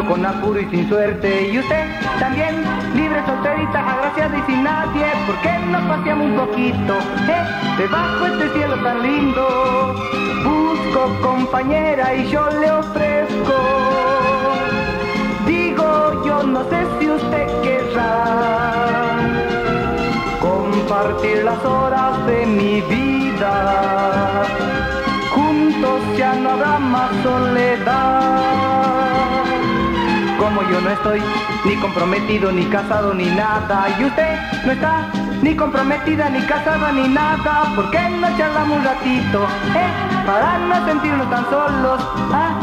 con apuro y sin suerte. Y usted también, libre, solterita, agraciada y sin nadie. ¿Por qué no paseamos un poquito? Eh, debajo este cielo tan lindo. Busco compañera y yo le ofrezco. Digo, yo no sé si usted querrá compartir las horas de mi vida. Juntos ya no habrá más soledad. Como yo no estoy ni comprometido, ni casado, ni nada, y usted no está ni comprometida, ni casada, ni nada, ¿por qué no charlamos un ratito? Eh? Para no sentirnos tan solos. Ah,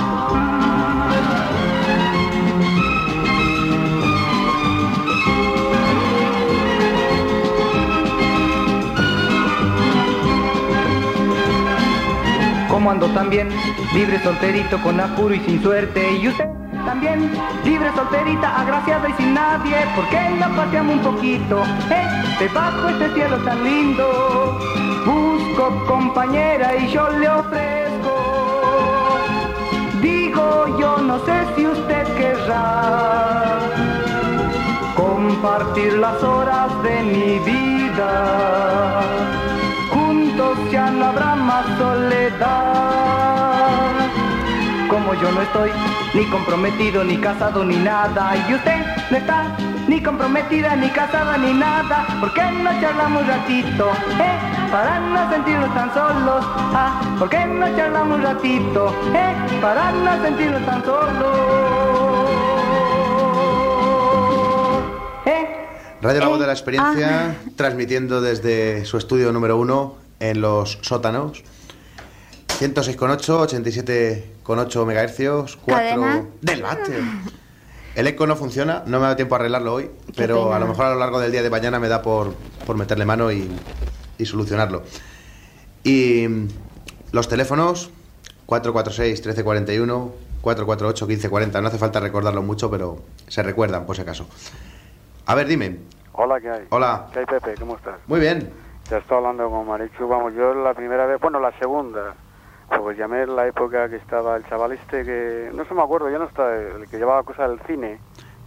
como ando también, libre solterito con apuro y sin suerte. Y usted también, libre solterita, agraciada y sin nadie. ¿Por qué no paseamos un poquito? Eh, debajo este cielo tan lindo. Busco compañera y yo le ofrezco. Digo, yo no sé si usted querrá compartir las horas de mi vida juntos ya no habrá más soledad. Como yo no estoy ni comprometido, ni casado, ni nada, y usted no está ni comprometida, ni casada, ni nada, ¿por qué no charlamos un ratito? Eh? Para no sentirnos tan solos, ah, ¿por qué no charlamos un ratito? Eh? Para no sentirnos tan solos. ¿Eh? Radio La Voz de la Eh, Experiencia, transmitiendo desde su estudio número uno en los sótanos. 106,8, 87,8 megahercios, 4 Cadena. del bate. El eco no funciona, no me da tiempo a arreglarlo hoy, pero a lo mejor a lo largo del día de mañana me da por, por meterle mano y, y solucionarlo. Y mm, los teléfonos 446-1341, 448-1540, no hace falta recordarlo mucho, pero se recuerdan por si acaso. A ver, dime. Hola, ¿qué hay? Hola. ¿Qué hay, Pepe? ¿Cómo estás? Muy bien. Ya estoy hablando con Marichu. Vamos, yo la primera vez, bueno, la segunda, pues llamé en la época que estaba el chaval este que, no se me acuerdo, ya no está, el que llevaba cosas del cine.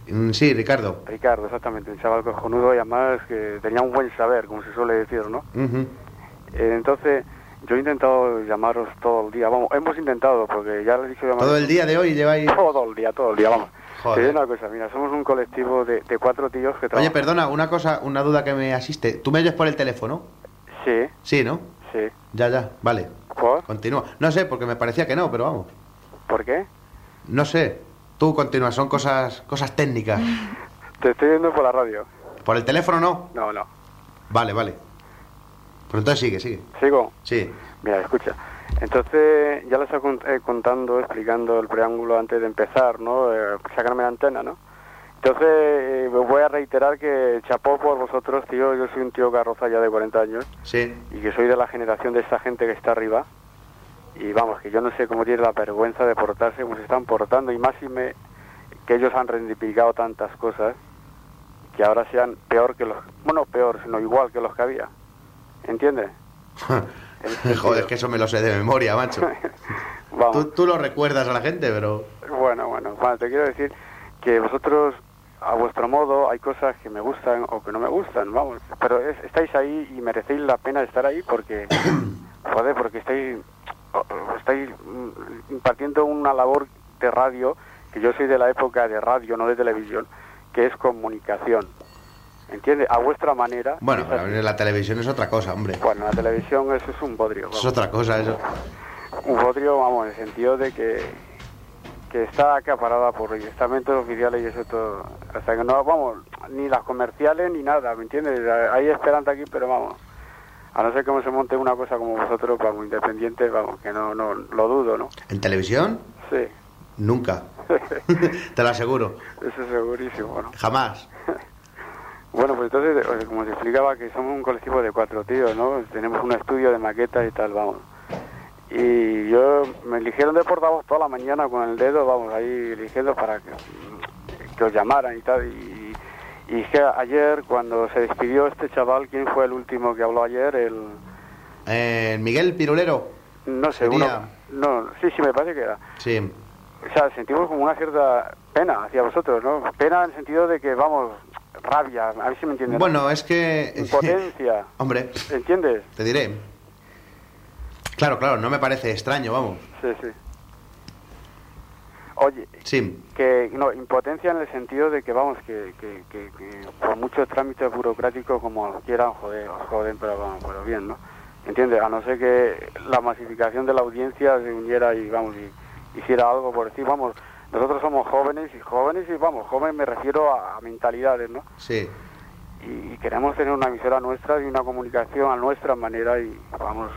Mm, Sí, Ricardo. Ricardo, exactamente, un chaval cojonudo y además que tenía un buen saber, como se suele decir, ¿no? Eh, entonces, yo he intentado llamaros todo el día, vamos, hemos intentado, porque ya les he dicho llamar Todo el día de hoy lleváis... Todo el día, todo el día, vamos. Joder. Te una cosa, mira, somos un colectivo de, de cuatro tíos que Oye, trabajan... perdona, una cosa, una duda que me asiste. ¿Tú me oyes por el teléfono? Sí, Sí, ¿no? sí. Ya, ya, vale. ¿Por? Continúa. No sé, porque me parecía que no, pero vamos. ¿Por qué? No sé. Tú continúa, son cosas, cosas técnicas. Te estoy viendo por la radio. ¿Por el teléfono no? No, no. Vale, vale. Pues entonces sigue, sigue. ¿Sigo? Sí. Mira, escucha. Entonces, ya les cont- eh, contando, explicando el preámbulo antes de empezar, ¿no? Eh, sacarme la antena, ¿no? Entonces, eh, voy a reiterar que chapó por vosotros, tío. Yo soy un tío carroza ya de 40 años Sí. y que soy de la generación de esta gente que está arriba. Y vamos, que yo no sé cómo tiene la vergüenza de portarse como se están portando. Y más si me, que ellos han reivindicado tantas cosas que ahora sean peor que los... Bueno, peor, sino igual que los que había. ¿Entiendes? Joder, es que eso me lo sé de memoria, macho. Vamos. Tú, tú lo recuerdas a la gente, pero... Bueno, bueno, bueno, te quiero decir que vosotros, a vuestro modo, hay cosas que me gustan o que no me gustan, vamos. Pero es- estáis ahí y merecéis la pena de estar ahí porque, joder, porque estáis, estáis mm, impartiendo una labor de radio, que yo soy de la época de radio, no de televisión, que es comunicación. ¿Entiendes? A vuestra manera. Bueno, la televisión es otra cosa, hombre. Bueno, la televisión eso es un bodrio. Es otra cosa eso. un bodrio, vamos, en el sentido de que, que está acaparada por estamentos oficiales y eso todo. Hasta que no, vamos, ni las comerciales ni nada, ¿me entiendes? Hay esperanza aquí, pero vamos. A no ser que se monte una cosa como vosotros, vamos, independientes, vamos, que no, no, lo dudo, ¿no? ¿En televisión? Sí, Nunca. Te lo aseguro. eso es segurísimo, ¿no? Jamás. Bueno, pues entonces, como se explicaba, que somos un colectivo de cuatro tíos, ¿no? Tenemos un estudio de maquetas y tal, vamos. Y yo me eligieron de portavoz toda la mañana con el dedo, vamos, ahí eligiendo para que, que os llamaran y tal. Y, y que ayer, cuando se despidió este chaval, ¿quién fue el último que habló ayer? El, Eh, Miguel Pirulero. no sé, uno... No, sí, sí, me parece que era. Sí. o sea, sentimos como una cierta pena hacia vosotros, ¿no? Pena en el sentido de que, vamos, rabia, a ver si me entiendes. Bueno, es que... Impotencia. Hombre, ¿Entiendes? te diré. Claro, claro, no me parece extraño, vamos. Sí, sí. Oye, Sí, que no impotencia en el sentido de que vamos que, que, que, que por muchos trámites burocráticos como quieran joder os joden pero vamos pero bien no entiendes a no ser que la masificación de la audiencia se uniera y vamos y hiciera algo por decir vamos nosotros somos jóvenes y jóvenes y vamos jóvenes me refiero a, a mentalidades no sí. y, y queremos tener una emisora nuestra y una comunicación a nuestra manera y vamos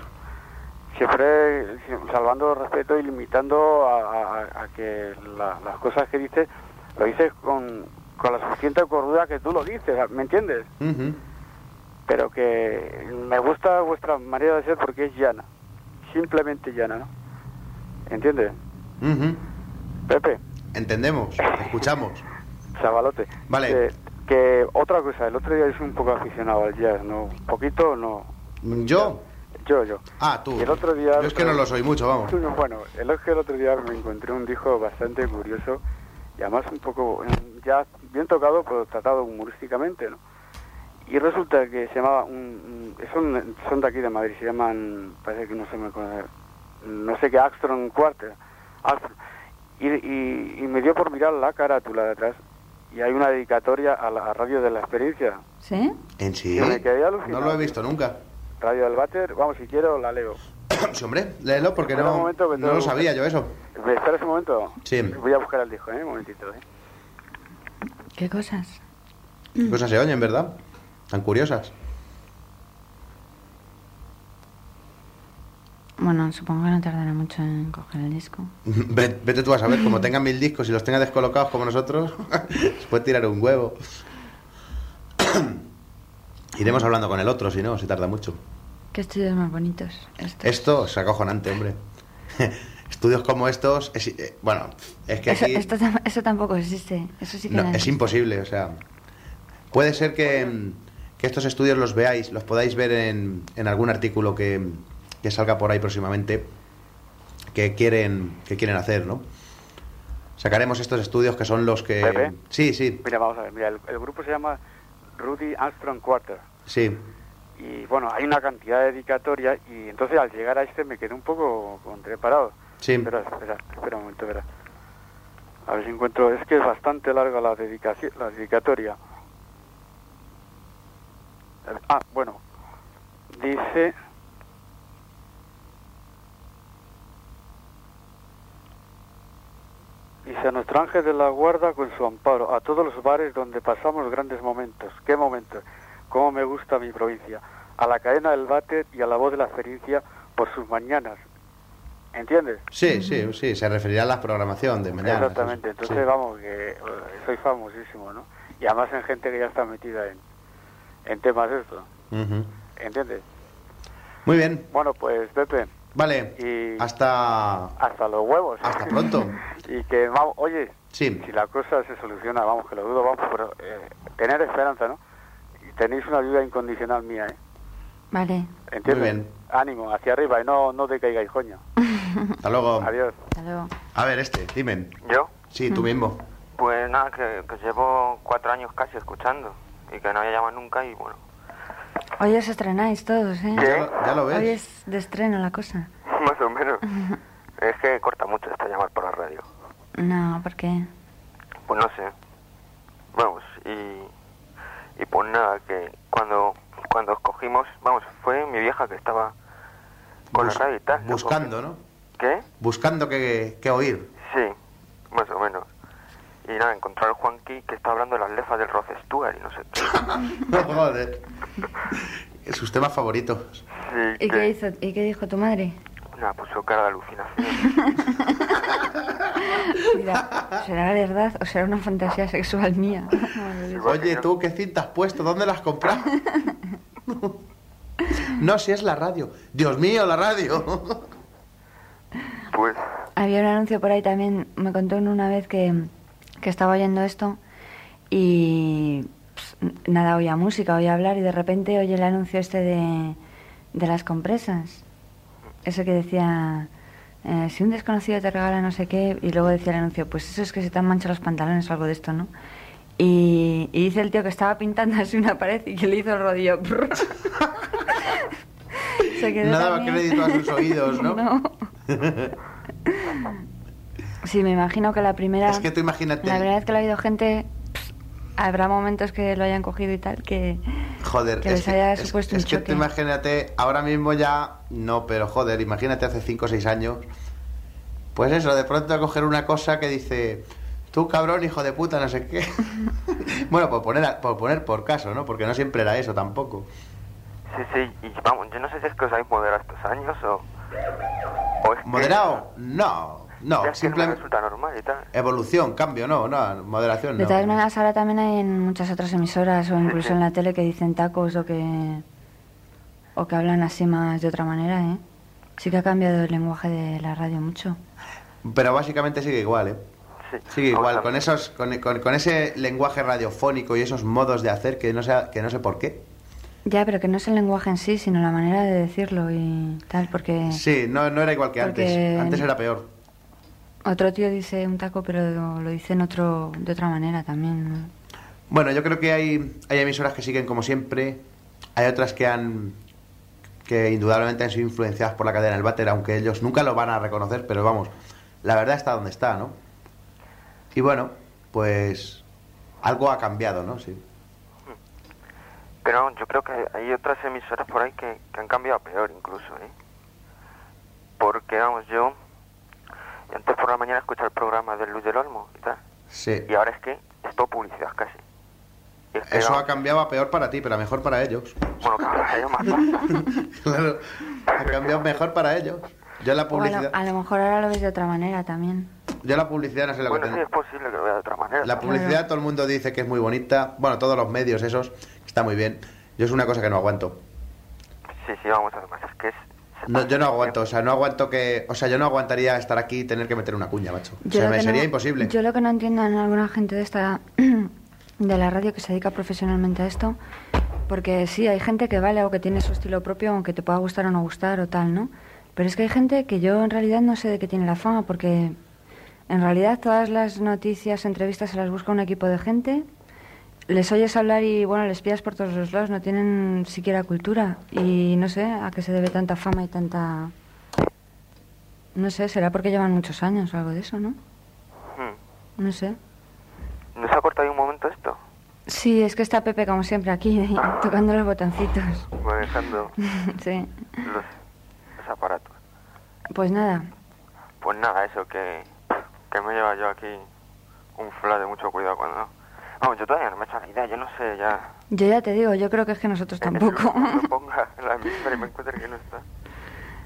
siempre si- salvando el respeto y limitando a, a- a que la- las cosas que dices lo dices con, con la suficiente cordura que tú lo dices, ¿me entiendes? Pero que me gusta vuestra manera de ser porque es llana, simplemente llana, ¿no? ¿Entiendes? Pepe, Entendemos, escuchamos. chavalote. Vale. Que, que otra cosa, el otro día soy un poco aficionado al jazz, ¿no? Un poquito, no. ¿Yo? Yo, yo. Ah, tú. Y el otro día- Yo es que no lo soy mucho, vamos. Bueno, el es que el otro día me encontré un disco bastante curioso y además un poco ya bien tocado, pero tratado humorísticamente, ¿no? Y resulta que se llamaba, un, son, son de aquí de Madrid, se llaman, parece que no sé me acuerdo, no sé qué, Axtron Quarter. Axtron. Y, y, y me dio por mirar la carátula de atrás y hay una dedicatoria a la a Radio de la Experiencia, ¿Sí? En sí. Y me quedé alucinado. No lo he visto nunca. Radio del Váter, vamos, si quiero la leo. Sí, hombre, léelo porque Espera un no, momento no lo sabía yo eso. ¿Me esperas un momento? Sí. Voy a buscar el disco, ¿eh? Un momentito, ¿eh? ¿Qué cosas? Qué Cosas se oyen, ¿verdad? Tan curiosas. Bueno, supongo que no tardará mucho en coger el disco. Ve- Vete tú a saber, como tengan mil discos y los tenga descolocados como nosotros, se puede tirar un huevo. Iremos hablando con el otro, si no, si tarda mucho. Qué estudios más bonitos. Estos. Esto es acojonante, hombre. Estudios como estos, es- eh, bueno, es que eso, aquí esto eso tampoco existe. Eso sí que no, no es existe. imposible, o sea, puede ser que, que estos estudios los veáis, los podáis ver en, en algún artículo que, que salga por ahí próximamente que quieren que quieren hacer, ¿no? Sacaremos estos estudios que son los que Pepe. sí, sí, Mira, vamos a ver, mira, el, el grupo se llama Rudy Armstrong Quarter. sí. Y bueno, hay una cantidad de dedicatorias y entonces al llegar a este me quedé un poco preparado. Sí. Espera, espera, espera un momento, espera. A ver si encuentro, es que es bastante larga la, dedicación, la dedicatoria. Ah, bueno, dice... Dice a nuestro ángel de la guarda con su amparo, a todos los bares donde pasamos grandes momentos. ¿Qué momentos? Cómo me gusta mi provincia. A la cadena del váter y a la voz de la experiencia por sus mañanas. ¿Entiendes? Sí, sí, sí, se referirá a la programación de mañana. Exactamente. Entonces, sí. vamos, que eh, soy famosísimo, ¿no? Y además en gente que ya está metida en, en temas de esto. ¿Entiendes? Muy bien, Bueno, pues, Pepe, vale. Y- Hasta hasta los huevos. Hasta pronto. y que, vamos, oye, Sí. si la cosa se soluciona, vamos, que lo dudo, vamos, pero eh, tener esperanza, ¿no? Y tenéis una ayuda incondicional mía, ¿eh? Vale. ¿Entiendes? Muy bien. Ánimo, hacia arriba y no, no te caigáis, coño. Hasta luego. Adiós. Hasta luego. A ver, este, dime. ¿Yo? Sí, tú mismo. Pues nada, que, que llevo cuatro años casi escuchando y que no había llamado nunca y bueno, Hoy os estrenáis todos, ¿eh? ¿Qué? Ya, lo- ves. Hoy es de estreno la cosa. más o menos. es que corta mucho esta llamar por la radio. No, ¿por qué? Pues no sé. Vamos, y, y pues nada, que cuando cuando escogimos, vamos, fue mi vieja que estaba con Bus- la radio y tal. ¿no? Buscando, ¿no? ¿Qué? Buscando que, que oír. Sí, más o menos. Y nada, encontró al Juanqui que está hablando de las lefas del Rod Stewart y no sé qué. Joder. Sus temas favoritos. Sí, ¿Y qué hizo? ¿Y qué dijo tu madre? Nada, puso cara de alucinación. Mira, ¿será verdad o será una fantasía sexual mía? Oye, tú, ¿qué cinta has puesto? ¿Dónde la has comprado? No, si es la radio. Dios mío, la radio. Pues, Había un anuncio por ahí también, me contó una vez que, que estaba oyendo esto y nada, oía música, oía hablar y de repente oye el anuncio este de, de las compresas. Eso que decía eh, si un desconocido te regala no sé qué, y luego decía el anuncio, pues eso es que se te han manchado los pantalones o algo de esto, ¿no? Y, y dice el tío que estaba pintando así una pared y que le hizo el rodillo. Se quedó No daba crédito a sus oídos, ¿no? No. Sí, me imagino que la primera, Es que tú imagínate. la primera vez que lo ha habido gente, habrá momentos que lo hayan cogido y tal, que... Joder, que es les que, haya es- supuesto es un que choque. tú imagínate, ahora mismo ya no, pero joder, imagínate hace 5 o 6 años. Pues eso, de pronto coger una cosa que dice, tú cabrón, hijo de puta, no sé qué. bueno, por poner, a- por poner por caso, ¿no? Porque no siempre era eso tampoco. Sí, sí, y vamos, yo no sé si es que os habéis moderado estos años o... o es ¿Moderado? No, no me simplemente resulta normal y tal. evolución, cambio, no, no, moderación De no. todas maneras, ahora también hay en muchas otras emisoras o incluso sí. en la tele que dicen tacos o que, o que hablan así más de otra manera, ¿eh? Sí que ha cambiado el lenguaje de la radio mucho. Pero básicamente sigue igual, ¿eh? Sí. Sigue igual, con esos, con, con- con ese lenguaje radiofónico y esos modos de hacer que no sé, que no sé por qué. Ya, pero que no es el lenguaje en sí, sino la manera de decirlo y tal, porque Sí, no, no era igual que Porque- antes. Antes era peor. Otro tío dice un taco, pero lo, lo dice en otro, de otra manera también. ¿no? Bueno, yo creo que hay, hay emisoras que siguen como siempre. Hay otras que han que indudablemente han sido influenciadas por la cadena del váter, aunque ellos nunca lo van a reconocer, pero vamos, la verdad está donde está, ¿no? Y bueno, pues algo ha cambiado, ¿no? Sí. Pero yo creo que hay otras emisoras por ahí que, que han cambiado a peor incluso, ¿eh? Porque, vamos, yo antes por la mañana escuchaba el programa de Luz del Olmo y tal, Sí. y ahora es que es todo publicidad casi. Es que, Eso ha cambiado a peor para ti, pero a mejor para ellos. Bueno, claro, a ellos más claro, ha cambiado mejor para ellos. Yo la a, publicidad, lo, a lo mejor ahora lo ves de otra manera también. yo la publicidad no sé lo que Bueno, sí, tengo. es posible que lo vea de otra manera. La publicidad todo el mundo dice que es muy bonita. Bueno, todos los medios esos, está muy bien. Yo es una cosa que no aguanto. Sí, sí, vamos, además es que es... No, yo no aguanto, o sea, no aguanto que, o sea, yo no aguantaría estar aquí y tener que meter una cuña, macho. O Yo sea, me sería no- imposible. Yo lo que no entiendo en alguna gente de esta de la radio que se dedica profesionalmente a esto, porque sí, hay gente que vale o que tiene su estilo propio, aunque te pueda gustar o no gustar o tal, ¿no? Pero es que hay gente que yo en realidad no sé de qué tiene la fama, porque en realidad todas las noticias, entrevistas se las busca un equipo de gente, les oyes hablar y bueno, les pillas por todos los lados, no tienen siquiera cultura y no sé a qué se debe tanta fama y tanta... No sé, será porque llevan muchos años o algo de eso, ¿no? Hmm. No sé. ¿No se ha cortado un momento esto? Sí, es que está Pepe como siempre aquí, tocando los botoncitos. Manejando sí. los, los aparatos. Pues nada, Pues nada, eso, que, que me lleva yo aquí un flash de mucho cuidado cuando... Vamos, yo todavía no me he hecho la idea, yo no sé ya... yo ya te digo, yo creo que es que nosotros tampoco. que ponga la emisora y me encuentre que no está.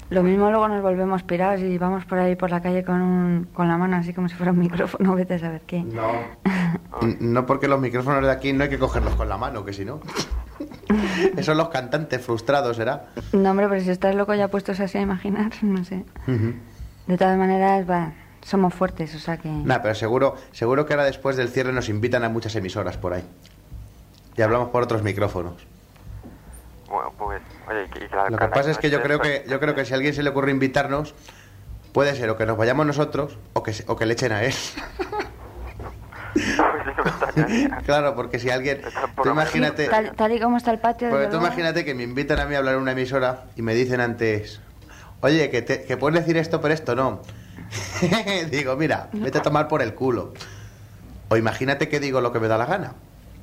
Lo mismo luego nos volvemos pirados y vamos por ahí por la calle con, un, con la mano así como si fuera un micrófono, vete a saber qué. No. No porque los micrófonos de aquí no hay que cogerlos con la mano, que si no. Esos son los cantantes frustrados, ¿será? No, hombre, pero si estás loco ya puestos así a imaginar, no sé. De todas maneras, va, somos fuertes, o sea que... Nah, pero seguro, seguro que ahora después del cierre nos invitan a muchas emisoras por ahí. Y hablamos por otros micrófonos. Bueno, pues, oye, que, que la Lo que pasa es que yo creo que yo creo que si a alguien se le ocurre invitarnos, puede ser o que nos vayamos nosotros o que se- o que le echen a él. Pues claro, porque si alguien, tú imagínate, Tal, tal y como está el patio... porque tú luego. imagínate que me invitan a mí a hablar en una emisora y me dicen antes, oye, que, te- que puedes decir esto, pero esto no. digo, mira, vete a tomar por el culo. O imagínate que digo lo que me da la gana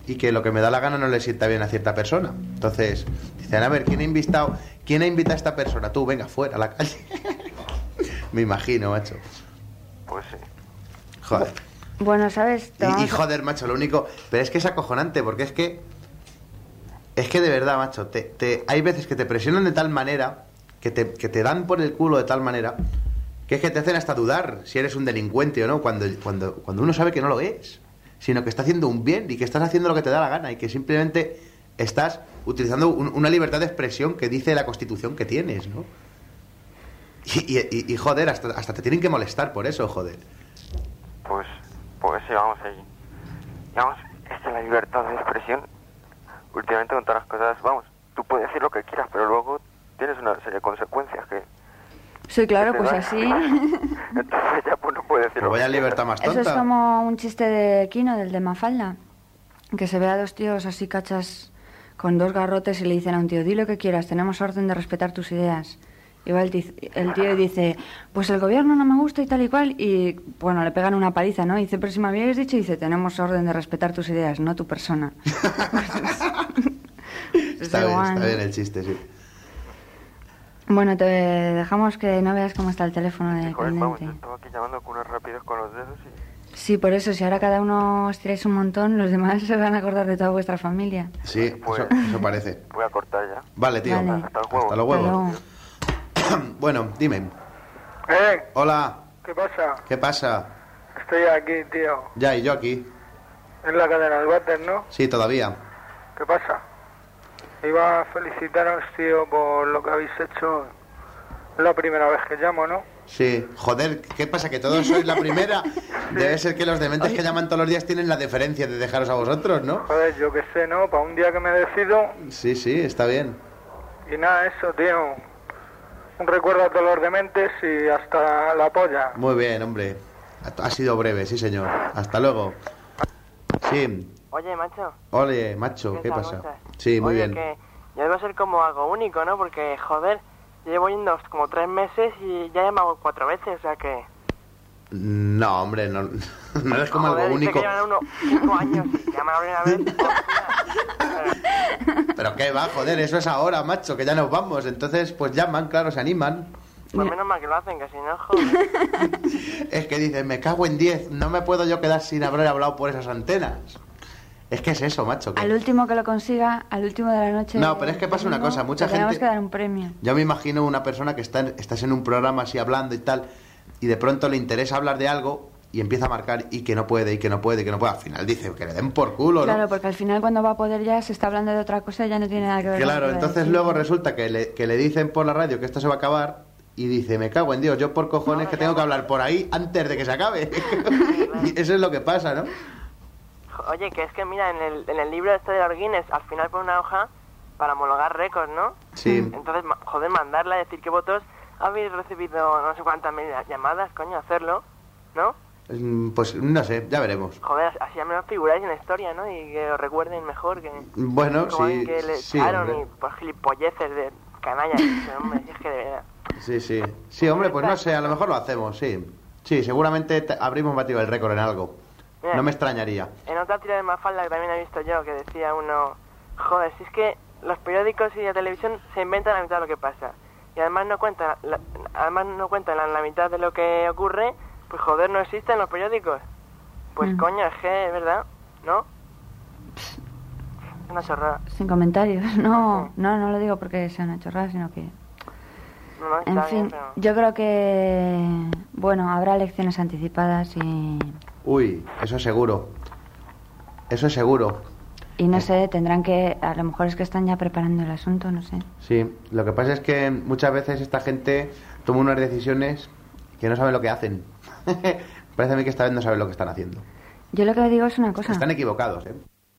y que lo que me da la gana no le sienta bien a cierta persona. Entonces, dicen, a ver, ¿quién ha invitado, quién ha invitado a esta persona? Tú, venga, fuera a la calle. me imagino, macho. Pues sí. Joder. Bueno, ¿sabes? Y, y joder, macho, lo único. Pero es que es acojonante, porque es que. Es que de verdad, macho, te, te- hay veces que te presionan de tal manera, que te, que te dan por el culo de tal manera, que es que te hacen hasta dudar si eres un delincuente o no, cuando, cuando, cuando uno sabe que no lo es, sino que está haciendo un bien y que estás haciendo lo que te da la gana y que simplemente estás utilizando un- una libertad de expresión que dice la constitución que tienes, ¿no? Y, joder, hasta, hasta te tienen que molestar por eso, joder. Pues, pues sí, vamos ahí. Vamos, esta es la libertad de expresión. Últimamente con todas las cosas, vamos, tú puedes decir lo que quieras, pero luego tienes una serie de consecuencias que... Sí, claro, pues así. Entonces ya pues no puede decir vaya libertad más Eso es tonta. como un chiste de Kino, del de Mafalda, que se ve a dos tíos así cachas con dos garrotes y le dicen a un tío, di lo que quieras, tenemos orden de respetar tus ideas. Y va el, el tío y dice, pues el gobierno no me gusta y tal y cual, y bueno, le pegan una paliza, ¿no? Y dice, pero si me habíais dicho, y dice, tenemos orden de respetar tus ideas, no tu persona. Es Está bien, está bien el chiste, sí. Bueno, te dejamos que no veas cómo está el teléfono de Joder, vamos, yo estaba aquí llamando con unos rápidos con los dedos y... Sí, por eso, si ahora cada uno os tiráis un montón, los demás se van a acordar de toda vuestra familia. Sí, Pues- eso, eso parece. Voy a cortar ya. Vale, tío. Vale. Hasta los huevos. Hasta los Hasta huevos. luego. bueno, dime. ¿Eh? Hola, ¿Qué pasa? ¿qué pasa? Estoy aquí, tío. Ya, y yo aquí. En la cadena del váter, ¿no? Sí, todavía. ¿Qué pasa? Iba a felicitaros, tío, por lo que habéis hecho. Es la primera vez que llamo, ¿no? Sí. Joder, ¿qué pasa? ¿Que todos sois la primera? Debe ser que los dementes que llaman todos los días tienen la deferencia de dejaros a vosotros, ¿no? Joder, yo qué sé, ¿no? Para un día que me decido. Sí, sí, está bien. Y nada, eso, tío. Un recuerdo a todos los dementes y hasta la polla. Muy bien, hombre. Ha ha sido breve, sí, señor. Hasta luego. Sí. Oye, macho. Ole, macho, ¿qué pasa? estás? Sí, muy Oye, bien. que yo debo ser como algo único, ¿no? Porque, joder, llevo yendo como tres meses y ya he llamado cuatro veces, o sea que... No, hombre, no, no eres como joder, algo único. que llevan unos cinco años y llaman a una vez. hostia. Pero qué va, joder, eso es ahora, macho, que ya nos vamos. Entonces, pues llaman, claro, se animan. Pues menos mal que lo hacen, que si no, joder. Es que dicen, me cago en 10, no me puedo yo quedar sin haber hablado por esas antenas. Es que es eso, macho. Al último que lo consiga, al último de la noche. No, pero es que pasa una cosa, mucha le Tenemos gente- que dar un premio. Yo me imagino una persona que está en- estás en un programa así hablando y tal, y de pronto le interesa hablar de algo y empieza a marcar y que no puede, y que no puede, y que no puede. Al final dice que le den por culo, ¿no? Claro, porque al final cuando va a poder ya se está hablando de otra cosa y ya no tiene nada que ver. Claro, entonces decir. luego resulta que le, que le dicen por la radio que esto se va a acabar y dice, me cago en Dios, yo por cojones No, que tengo que hablar por ahí antes de que se acabe. y eso es lo que pasa, ¿no? Oye, que es que mira, en el, en el libro este de los Guinness, al final pone una hoja para homologar récords, ¿no? Sí. Entonces, ma- joder, mandarla, decir que vosotros habéis recibido no sé cuántas llamadas, coño, hacerlo, ¿no? Mm, Pues no sé, ya veremos. Joder, así al menos figuráis en la historia, ¿no? Y que os recuerden mejor que... Bueno, sí, que le sí, echaron y por gilipolleces de canalla. Dice, hombre, es que de verdad. Sí, sí. Sí, hombre, pues no sé, a lo mejor lo hacemos, sí. Sí, seguramente te- habríamos batido el récord en algo. Mira, No me extrañaría. En otra tira de Mafalda que también he visto yo, que decía uno, joder, si es que los periódicos y la televisión se inventan la mitad de lo que pasa. Y además no cuentan, la, además no cuentan la, la mitad de lo que ocurre, pues joder, no existen los periódicos. Pues Mm. coño, es que es verdad, ¿no? Una chorrada. Sin comentarios. No, no, no lo digo porque sea una chorrada, sino que. No, no, está En bien, fin, pero... yo creo que. Bueno, habrá elecciones anticipadas y. Uy, eso es seguro. Eso es seguro. Y no sé, tendrán que. A lo mejor es que están ya preparando el asunto, no sé. Sí, lo que pasa es que muchas veces esta gente toma unas decisiones que no saben lo que hacen. Parece a mí que esta vez no saben lo que están haciendo. Yo lo que digo es una cosa. Están equivocados, ¿eh?